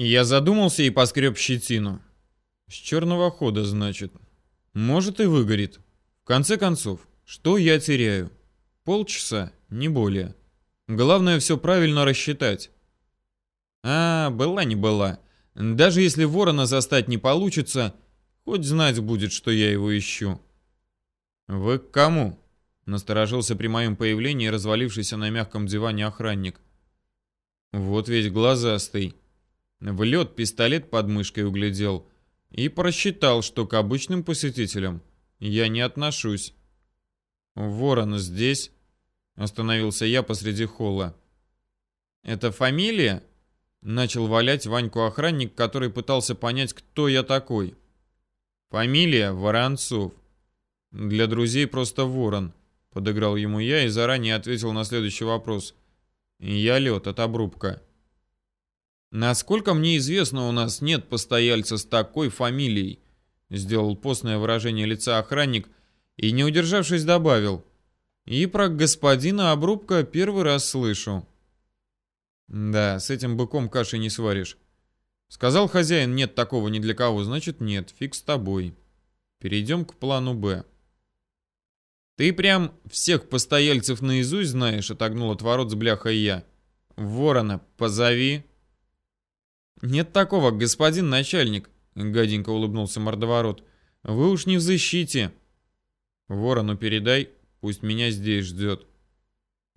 Я задумался и поскреб щетину. С черного хода, значит. Может и выгорит. В конце концов, что я теряю? Полчаса, не более. Главное все правильно рассчитать. А, была не была. Даже если ворона застать не получится, хоть знать будет, что я его ищу. Вы к кому? Насторожился при моем появлении развалившийся на мягком диване охранник. Вот ведь глазастый. В лед пистолет под мышкой углядел и просчитал, что к обычным посетителям я не отношусь. «Ворон здесь?» — остановился я посреди холла. «Это фамилия?» — начал валять Ваньку охранник, который пытался понять, кто я такой. «Фамилия Воронцов. Для друзей просто Ворон», — подыграл ему я и заранее ответил на следующий вопрос. «Я лед от обрубка». Насколько мне известно, у нас нет постояльца с такой фамилией, сделал постное выражение лица охранник и, не удержавшись, добавил. И про господина Обрубка первый раз слышу. Да, с этим быком каши не сваришь. Сказал хозяин, нет такого ни для кого, значит нет, фиг с тобой. Перейдем к плану «Б». Ты прям всех постояльцев наизусть знаешь, отогнул от ворот с бляхой я. Ворона позови. «Нет такого, господин начальник», — гаденько улыбнулся мордоворот. «Вы уж не в защите». «Ворону передай, пусть меня здесь ждет».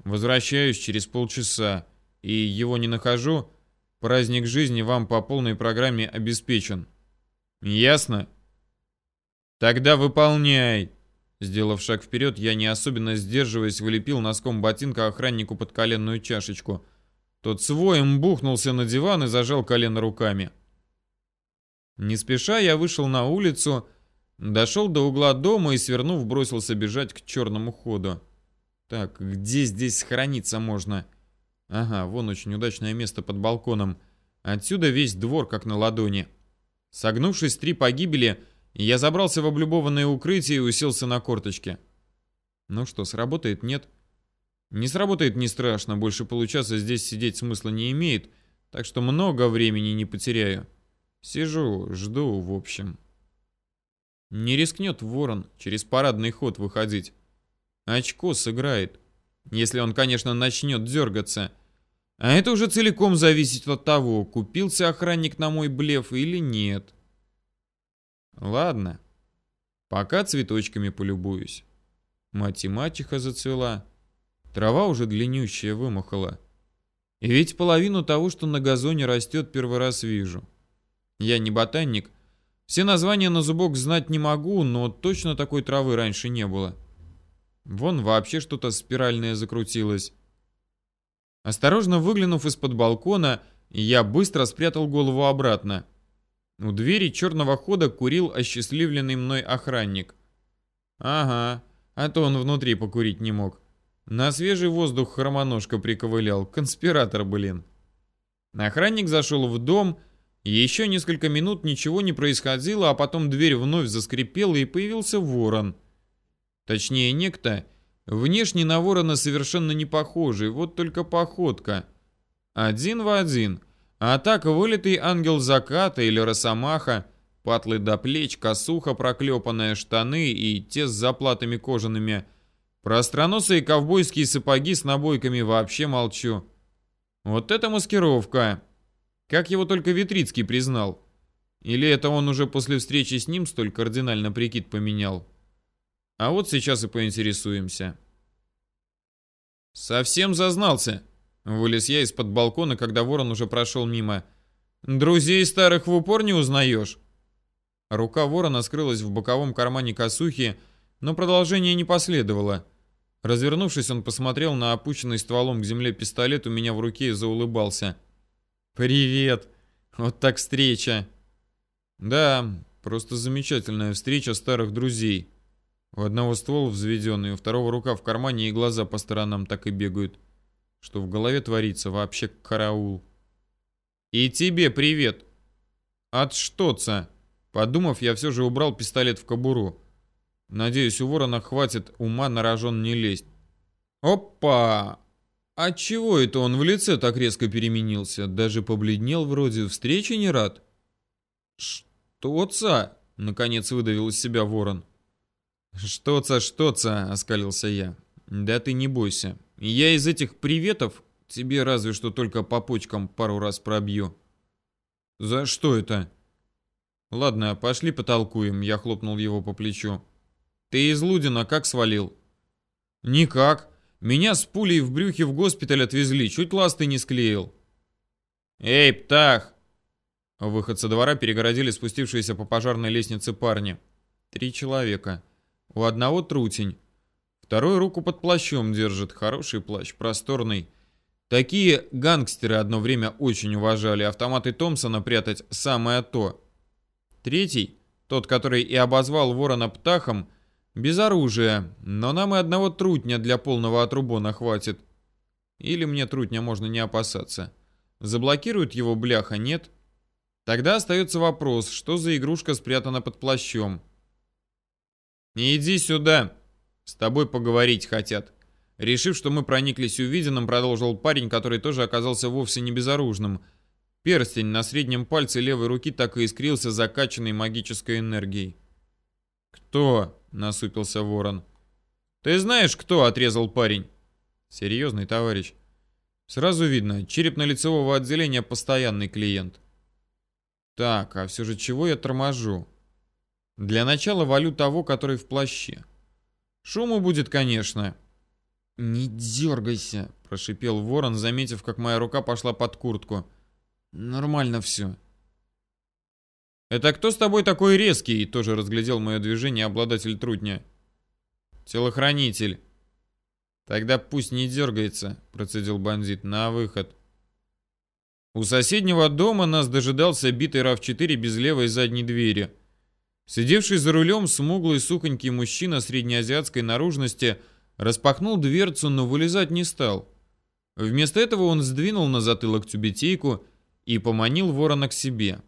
«Возвращаюсь через полчаса, и его не нахожу. Праздник жизни вам по полной программе обеспечен». «Ясно?» «Тогда выполняй!» Сделав шаг вперед, я не особенно сдерживаясь, вылепил носком ботинка охраннику под коленную чашечку — тот своим бухнулся на диван и зажал колено руками. Не спеша я вышел на улицу, дошел до угла дома и, свернув, бросился бежать к черному ходу. Так, где здесь схорониться можно? Ага, вон очень удачное место под балконом. Отсюда весь двор как на ладони. Согнувшись три погибели, я забрался в облюбованное укрытие и уселся на корточке. Ну что, сработает? Нет. Нет. Не сработает не страшно, больше получаса здесь сидеть смысла не имеет, так что много времени не потеряю. Сижу, жду, в общем. Не рискнет ворон через парадный ход выходить. Очко сыграет. Если он, конечно, начнет дергаться. А это уже целиком зависит от того, купился охранник на мой блеф или нет. Ладно. Пока цветочками полюбуюсь. Мать и мачеха зацвела. Трава уже длиннющая вымахала. И ведь половину того, что на газоне растет, первый раз вижу. Я не ботаник. Все названия на зубок знать не могу, но точно такой травы раньше не было. Вон вообще что-то спиральное закрутилось. Осторожно выглянув из-под балкона, я быстро спрятал голову обратно. У двери черного хода курил осчастливленный мной охранник. Ага, а то он внутри покурить не мог. На свежий воздух хромоножка приковылял. Конспиратор, блин. Охранник зашел в дом, еще несколько минут ничего не происходило, а потом дверь вновь заскрипела, и появился ворон. Точнее, некто, внешне на ворона совершенно не похожий, вот только походка. Один в один. А так вылитый ангел заката или росомаха, патлы до плеч, косуха проклепанная, штаны и те с заплатами кожаными – про остроносые ковбойские сапоги с набойками вообще молчу. Вот это маскировка. Как его только Витрицкий признал. Или это он уже после встречи с ним столь кардинально прикид поменял? А вот сейчас и поинтересуемся. Совсем зазнался. Вылез я из-под балкона, когда ворон уже прошел мимо. Друзей старых в упор не узнаешь? Рука ворона скрылась в боковом кармане косухи, но продолжение не последовало. Развернувшись, он посмотрел на опущенный стволом к земле пистолет у меня в руке и заулыбался. «Привет! Вот так встреча!» «Да, просто замечательная встреча старых друзей. У одного ствол взведенный, у второго рука в кармане и глаза по сторонам так и бегают. Что в голове творится, вообще караул». «И тебе привет!» «От что-то!» Подумав, я все же убрал пистолет в кобуру. Надеюсь, у ворона хватит ума на рожон не лезть. Опа! А чего это он в лице так резко переменился? Даже побледнел вроде, встречи не рад? Что, ца? Наконец выдавил из себя ворон. Что, ца, что, ца? Оскалился я. Да ты не бойся. Я из этих приветов тебе разве что только по почкам пару раз пробью. За что это? Ладно, пошли потолкуем. Я хлопнул его по плечу. Ты из Лудина как свалил? Никак. Меня с пулей в брюхе в госпиталь отвезли, чуть ласты не склеил. Эй, птах! Выход со двора перегородили спустившиеся по пожарной лестнице парни. Три человека. У одного трутень. Второй руку под плащом держит. Хороший плащ, просторный. Такие гангстеры одно время очень уважали. Автоматы Томпсона прятать самое то. Третий, тот, который и обозвал ворона птахом, без оружия, но нам и одного трутня для полного отрубона хватит. Или мне трутня можно не опасаться. Заблокируют его бляха, нет? Тогда остается вопрос, что за игрушка спрятана под плащом. «Иди сюда!» «С тобой поговорить хотят». Решив, что мы прониклись увиденным, продолжил парень, который тоже оказался вовсе не безоружным. Перстень на среднем пальце левой руки так и искрился закачанной магической энергией. «Кто?» — насупился ворон. «Ты знаешь, кто?» — отрезал парень. «Серьезный товарищ. Сразу видно, черепно-лицевого отделения постоянный клиент». «Так, а все же чего я торможу?» «Для начала валю того, который в плаще. Шуму будет, конечно». «Не дергайся», — прошипел ворон, заметив, как моя рука пошла под куртку. «Нормально все». «Это кто с тобой такой резкий?» Тоже разглядел мое движение обладатель трудня. «Телохранитель». «Тогда пусть не дергается», процедил бандит. «На выход». У соседнего дома нас дожидался битый RAV-4 без левой задней двери. Сидевший за рулем смуглый сухонький мужчина среднеазиатской наружности распахнул дверцу, но вылезать не стал. Вместо этого он сдвинул на затылок тюбетейку и поманил ворона к себе.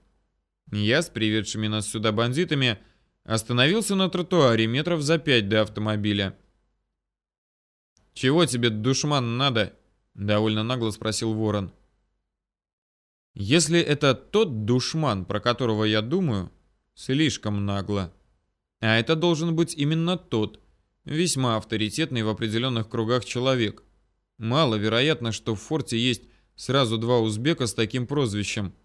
Я с приведшими нас сюда бандитами остановился на тротуаре метров за пять до автомобиля. «Чего тебе, душман, надо?» — довольно нагло спросил ворон. «Если это тот душман, про которого я думаю, слишком нагло. А это должен быть именно тот, весьма авторитетный в определенных кругах человек. Маловероятно, что в форте есть сразу два узбека с таким прозвищем —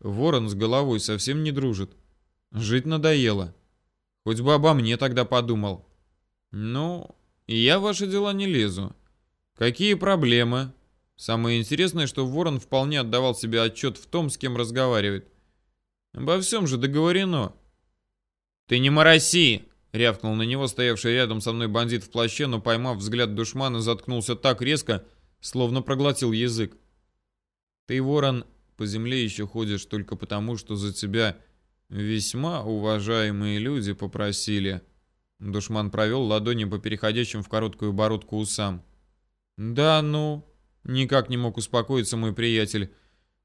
Ворон с головой совсем не дружит. Жить надоело. Хоть бы обо мне тогда подумал. Ну, я в ваши дела не лезу. Какие проблемы? Самое интересное, что Ворон вполне отдавал себе отчет в том, с кем разговаривает. Обо всем же договорено. Ты не мороси! Рявкнул на него стоявший рядом со мной бандит в плаще, но поймав взгляд душмана, заткнулся так резко, словно проглотил язык. Ты, Ворон, по земле еще ходишь только потому, что за тебя весьма уважаемые люди попросили. Душман провел ладони по переходящим в короткую бородку усам. Да ну, никак не мог успокоиться мой приятель.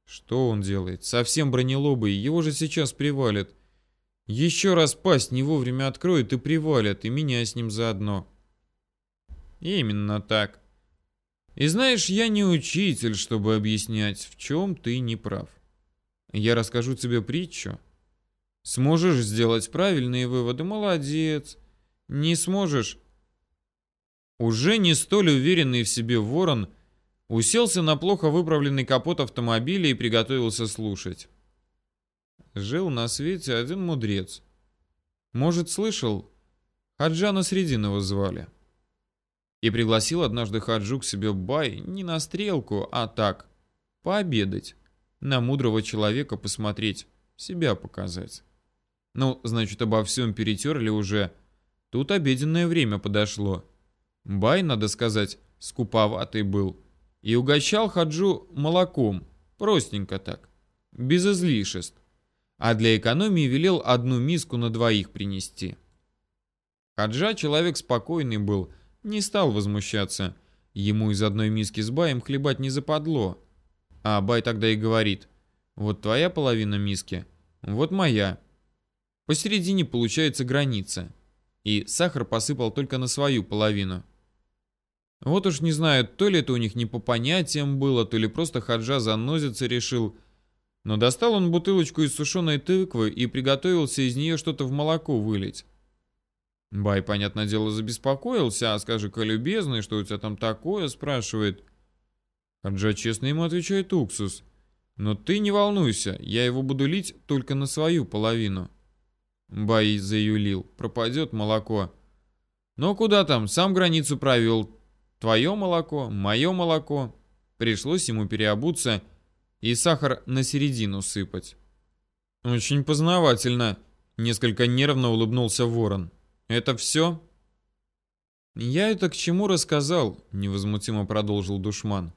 Что он делает? Совсем бронелобый, его же сейчас привалят. Еще раз пасть не вовремя откроют и привалят, и меня с ним заодно. Именно так. И знаешь, я не учитель, чтобы объяснять, в чем ты не прав. Я расскажу тебе притчу. Сможешь сделать правильные выводы, молодец. Не сможешь. Уже не столь уверенный в себе ворон уселся на плохо выправленный капот автомобиля и приготовился слушать. Жил на свете один мудрец. Может, слышал? Хаджана Срединова звали. И пригласил однажды Хаджу к себе Бай не на стрелку, а так, пообедать. На мудрого человека посмотреть, себя показать. Ну, значит, обо всем перетерли уже. Тут обеденное время подошло. Бай, надо сказать, скуповатый был. И угощал Хаджу молоком, простенько так, без излишеств. А для экономии велел одну миску на двоих принести. Хаджа человек спокойный был, не стал возмущаться. Ему из одной миски с Баем хлебать не западло. А Бай тогда и говорит, вот твоя половина миски, вот моя. Посередине получается граница. И сахар посыпал только на свою половину. Вот уж не знаю, то ли это у них не по понятиям было, то ли просто Хаджа занозиться решил. Но достал он бутылочку из сушеной тыквы и приготовился из нее что-то в молоко вылить. Бай, понятное дело, забеспокоился, а скажи-ка, любезный, что у тебя там такое, спрашивает. Хаджа честно ему отвечает уксус. Но ты не волнуйся, я его буду лить только на свою половину. Бай заюлил, пропадет молоко. Но куда там, сам границу провел. Твое молоко, мое молоко. Пришлось ему переобуться и сахар на середину сыпать. Очень познавательно, несколько нервно улыбнулся ворон. Это все? Я это к чему рассказал, невозмутимо продолжил душман.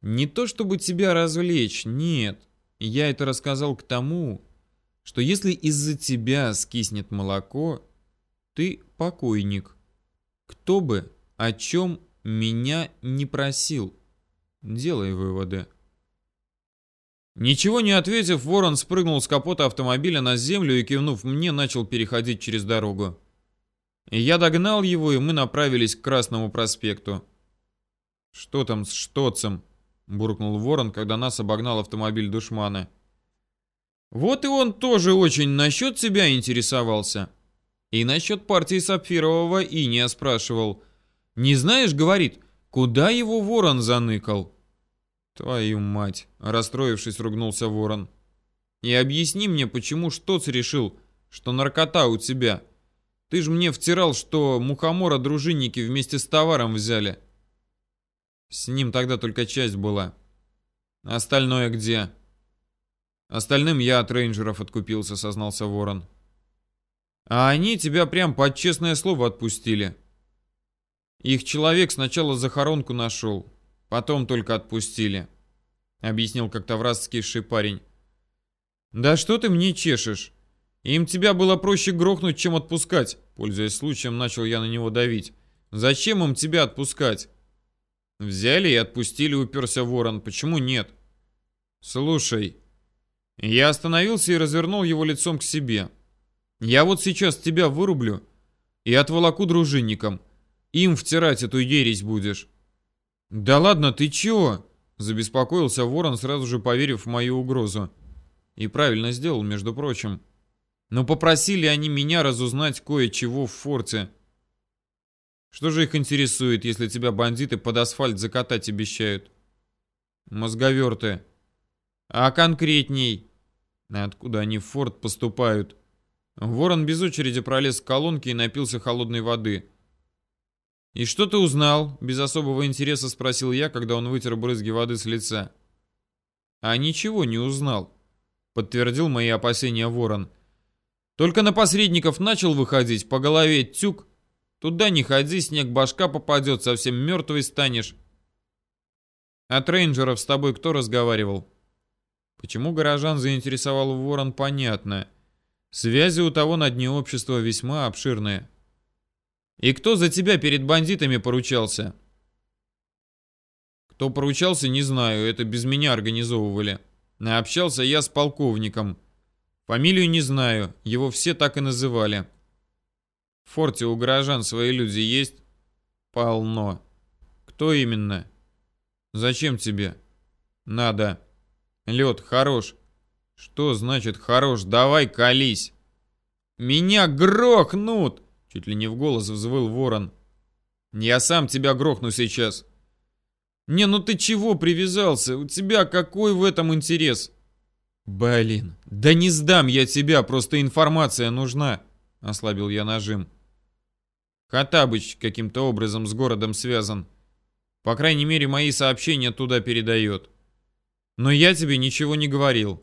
Не то чтобы тебя развлечь, нет. Я это рассказал к тому, что если из-за тебя скиснет молоко, ты покойник. Кто бы о чем меня не просил. Делай выводы. Ничего не ответив, Ворон спрыгнул с капота автомобиля на землю и, кивнув мне, начал переходить через дорогу. Я догнал его, и мы направились к Красному проспекту. «Что там с Штоцем?» — буркнул Ворон, когда нас обогнал автомобиль душмана. «Вот и он тоже очень насчет себя интересовался. И насчет партии Сапфирового и не спрашивал. Не знаешь, говорит, куда его Ворон заныкал?» «Твою мать!» — расстроившись, ругнулся Ворон. «И объясни мне, почему Штоц решил, что наркота у тебя?» Ты же мне втирал, что мухомора дружинники вместе с товаром взяли. С ним тогда только часть была. Остальное где? Остальным я от рейнджеров откупился, сознался Ворон. А они тебя прям под честное слово отпустили. Их человек сначала захоронку нашел, потом только отпустили. Объяснил как-то вразский парень. Да что ты мне чешешь? Им тебя было проще грохнуть, чем отпускать. Пользуясь случаем, начал я на него давить. Зачем им тебя отпускать? Взяли и отпустили, уперся ворон. Почему нет? Слушай. Я остановился и развернул его лицом к себе. Я вот сейчас тебя вырублю и отволоку дружинникам. Им втирать эту ересь будешь. Да ладно, ты чего? Забеспокоился ворон, сразу же поверив в мою угрозу. И правильно сделал, между прочим. Но попросили они меня разузнать кое-чего в форте. Что же их интересует, если тебя бандиты под асфальт закатать обещают? Мозговерты. А конкретней? Откуда они в форт поступают? Ворон без очереди пролез в колонки и напился холодной воды. «И что ты узнал?» — без особого интереса спросил я, когда он вытер брызги воды с лица. «А ничего не узнал», — подтвердил мои опасения Ворон. «Ворон». Только на посредников начал выходить, по голове тюк. Туда не ходи, снег башка попадет, совсем мертвый станешь. От рейнджеров с тобой кто разговаривал? Почему горожан заинтересовал ворон, понятно. Связи у того на дне общества весьма обширные. И кто за тебя перед бандитами поручался? Кто поручался, не знаю, это без меня организовывали. Общался я с полковником. Фамилию не знаю, его все так и называли. В форте у горожан свои люди есть? Полно. Кто именно? Зачем тебе? Надо. Лед, хорош. Что значит хорош? Давай колись. Меня грохнут! Чуть ли не в голос взвыл ворон. Я сам тебя грохну сейчас. Не, ну ты чего привязался? У тебя какой в этом интерес? «Блин, да не сдам я тебя, просто информация нужна», — ослабил я нажим. Хатабыч каким-то образом с городом связан. По крайней мере, мои сообщения туда передает. Но я тебе ничего не говорил.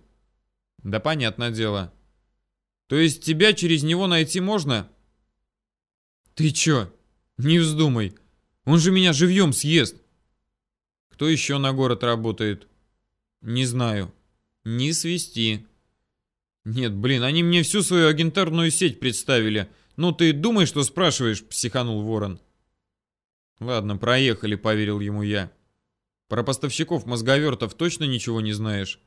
Да понятное дело. То есть тебя через него найти можно? Ты чё? Не вздумай. Он же меня живьем съест. Кто еще на город работает? Не знаю. Не свисти. Нет, блин, они мне всю свою агентарную сеть представили. Ну ты думай, что спрашиваешь, психанул Ворон. Ладно, проехали, поверил ему я. Про поставщиков мозговертов точно ничего не знаешь?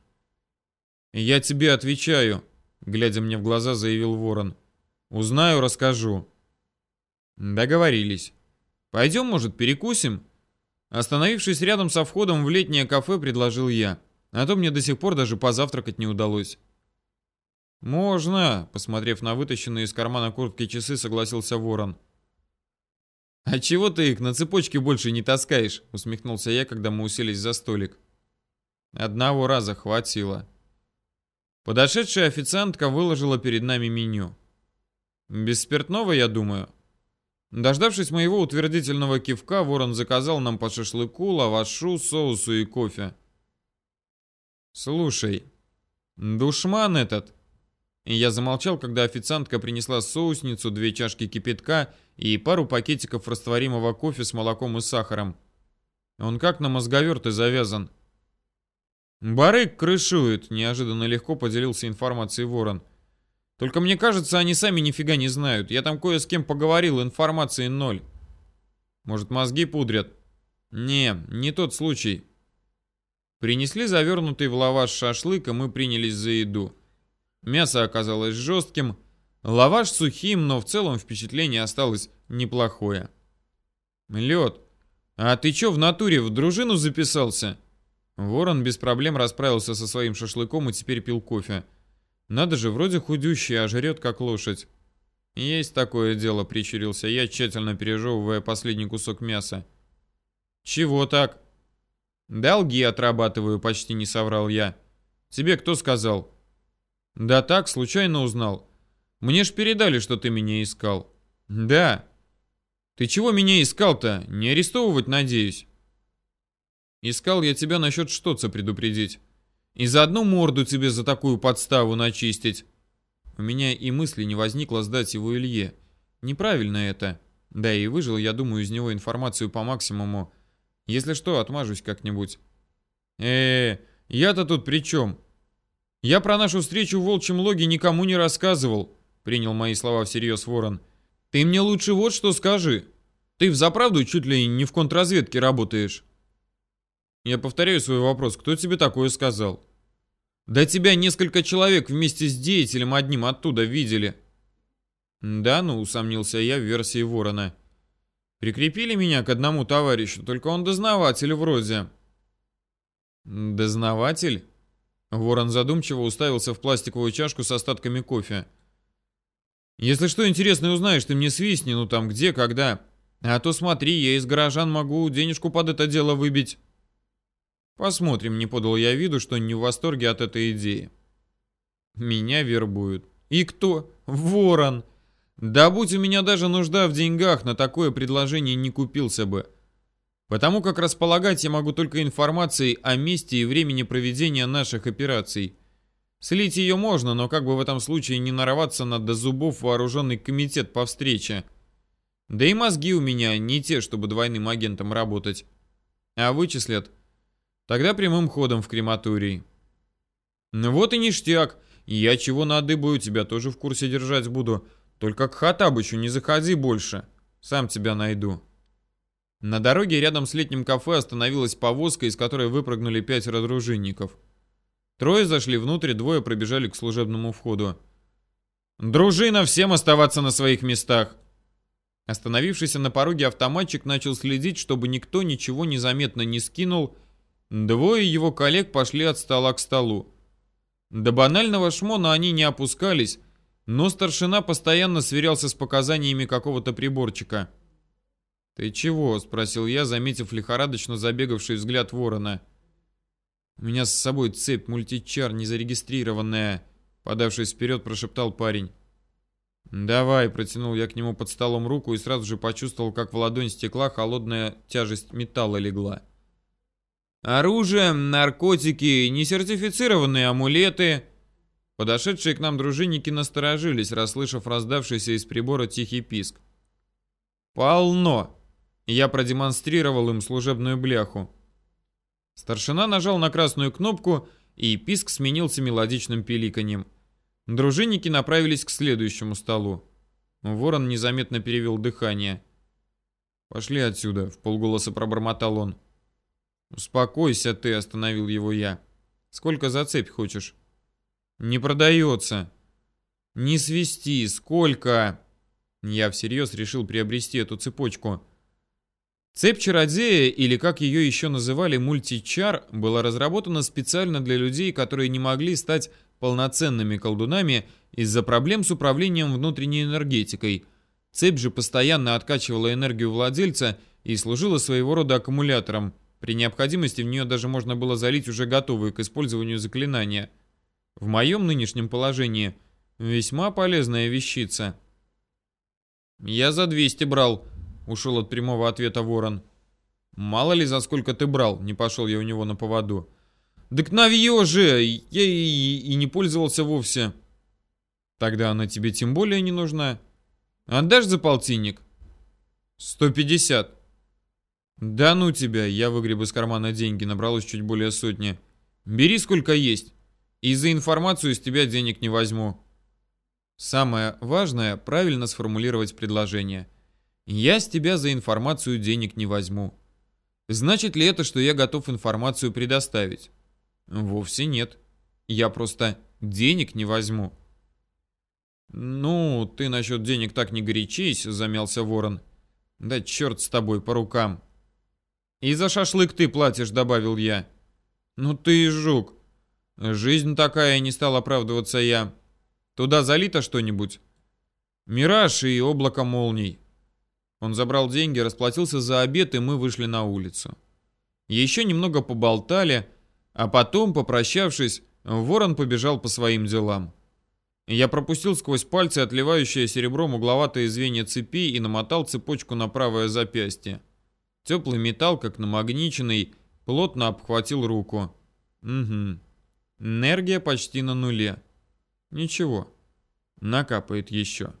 Я тебе отвечаю, глядя мне в глаза, заявил Ворон. Узнаю, расскажу. Договорились. Пойдем, может, перекусим? Остановившись рядом со входом в летнее кафе, предложил я. А то мне до сих пор даже позавтракать не удалось. «Можно», — посмотрев на вытащенные из кармана куртки часы, согласился Ворон. «А чего ты их на цепочке больше не таскаешь?» — усмехнулся я, когда мы уселись за столик. Одного раза хватило. Подошедшая официантка выложила перед нами меню. Без спиртного, я думаю. Дождавшись моего утвердительного кивка, Ворон заказал нам по шашлыку, лавашу, соусу и кофе. «Слушай, душман этот...» Я замолчал, когда официантка принесла соусницу, две чашки кипятка и пару пакетиков растворимого кофе с молоком и сахаром. Он как на мозговерты завязан. «Барык крышует», — неожиданно легко поделился информацией Ворон. «Только мне кажется, они сами нифига не знают. Я там кое с кем поговорил, информации ноль. Может, мозги пудрят?» «Не, не тот случай». Принесли завернутый в лаваш шашлык, и мы принялись за еду. Мясо оказалось жестким, лаваш сухим, но в целом впечатление осталось неплохое. «Лед, а ты чё в натуре в дружину записался?» Ворон без проблем расправился со своим шашлыком и теперь пил кофе. Надо же, вроде худющий, а жрет как лошадь. Есть такое дело, прищурился я, тщательно пережевывая последний кусок мяса. Чего так? Долги отрабатываю, почти не соврал я. Тебе кто сказал? Да так, случайно узнал. Мне ж передали, что ты меня искал. Да. Ты чего меня искал-то? Не арестовывать, надеюсь? Искал я тебя насчет Штоца предупредить. И заодно морду тебе за такую подставу начистить. У меня и мысли не возникло сдать его Илье. Неправильно это. Да и выжил, я думаю, из него информацию по максимуму. Если что, отмажусь как-нибудь. э, -э я-то тут при чем? Я про нашу встречу в Волчьем Логе никому не рассказывал, принял мои слова всерьез Ворон. Ты мне лучше вот что скажи. Ты взаправду чуть ли не в контрразведке работаешь? Я повторяю свой вопрос. Кто тебе такое сказал? Да тебя несколько человек вместе с деятелем одним оттуда видели. Да, ну, усомнился я в версии Ворона. Прикрепили меня к одному товарищу, только он дознаватель вроде. Дознаватель? Ворон задумчиво уставился в пластиковую чашку с остатками кофе. Если что интересное узнаешь, ты мне свистни, ну там где, когда. А то смотри, я из горожан могу денежку под это дело выбить. Посмотрим, не подал я виду, что не в восторге от этой идеи. Меня вербуют. И кто? Ворон. Да будь у меня даже нужда в деньгах, на такое предложение не купился бы. Потому как располагать я могу только информацией о месте и времени проведения наших операций. Слить ее можно, но как бы в этом случае не нарваться на до зубов вооруженный комитет по встрече. Да и мозги у меня не те, чтобы двойным агентом работать. А вычислят Тогда прямым ходом в крематорий. Ну вот и ништяк. Я чего надыбаю, тебя тоже в курсе держать буду. Только к Хатабычу не заходи больше. Сам тебя найду. На дороге рядом с летним кафе остановилась повозка, из которой выпрыгнули пятеро дружинников. Трое зашли внутрь, двое пробежали к служебному входу. «Дружина, всем оставаться на своих местах!» Остановившийся на пороге автоматчик начал следить, чтобы никто ничего незаметно не скинул Двое его коллег пошли от стола к столу. До банального шмона они не опускались, но старшина постоянно сверялся с показаниями какого-то приборчика. «Ты чего?» — спросил я, заметив лихорадочно забегавший взгляд ворона. «У меня с собой цепь мультичар незарегистрированная», — подавшись вперед, прошептал парень. «Давай», — протянул я к нему под столом руку и сразу же почувствовал, как в ладонь стекла холодная тяжесть металла легла. Оружие, наркотики, несертифицированные амулеты. Подошедшие к нам дружинники насторожились, расслышав раздавшийся из прибора тихий писк. Полно. Я продемонстрировал им служебную бляху. Старшина нажал на красную кнопку, и писк сменился мелодичным пиликаньем. Дружинники направились к следующему столу. Ворон незаметно перевел дыхание. «Пошли отсюда», — в полголоса пробормотал он. «Успокойся ты», — остановил его я. «Сколько за цепь хочешь?» «Не продается». «Не свисти, сколько?» Я всерьез решил приобрести эту цепочку. Цепь чародея, или как ее еще называли мультичар, была разработана специально для людей, которые не могли стать полноценными колдунами из-за проблем с управлением внутренней энергетикой. Цепь же постоянно откачивала энергию владельца и служила своего рода аккумулятором. При необходимости в нее даже можно было залить уже готовые к использованию заклинания. В моем нынешнем положении весьма полезная вещица. «Я за 200 брал», Ушел от прямого ответа ворон. Мало ли за сколько ты брал, не пошел я у него на поводу. Так навье же, я и, и, и не пользовался вовсе. Тогда она тебе тем более не нужна. Отдашь за полтинник? 150. Да ну тебя, я выгреб из кармана деньги, набралось чуть более сотни. Бери сколько есть. И за информацию с тебя денег не возьму. Самое важное, правильно сформулировать предложение. Я с тебя за информацию денег не возьму. Значит ли это, что я готов информацию предоставить? Вовсе нет. Я просто денег не возьму. Ну, ты насчет денег так не горячись, замялся ворон. Да черт с тобой по рукам. И за шашлык ты платишь, добавил я. Ну ты жук. Жизнь такая, не стал оправдываться я. Туда залито что-нибудь? Мираж и облако молний. Он забрал деньги, расплатился за обед, и мы вышли на улицу. Еще немного поболтали, а потом, попрощавшись, ворон побежал по своим делам. Я пропустил сквозь пальцы отливающее серебром угловатое звенья цепи и намотал цепочку на правое запястье. Теплый металл, как намагниченный, плотно обхватил руку. Угу. Энергия почти на нуле. Ничего. Накапает еще.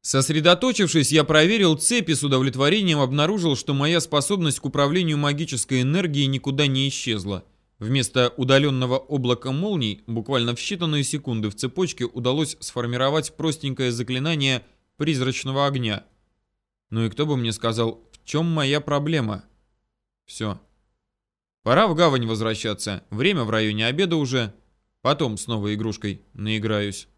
Сосредоточившись, я проверил цепи с удовлетворением обнаружил, что моя способность к управлению магической энергией никуда не исчезла. Вместо удаленного облака молний, буквально в считанные секунды в цепочке удалось сформировать простенькое заклинание призрачного огня. Ну и кто бы мне сказал, в чем моя проблема? Все. Пора в гавань возвращаться. Время в районе обеда уже. Потом с новой игрушкой наиграюсь.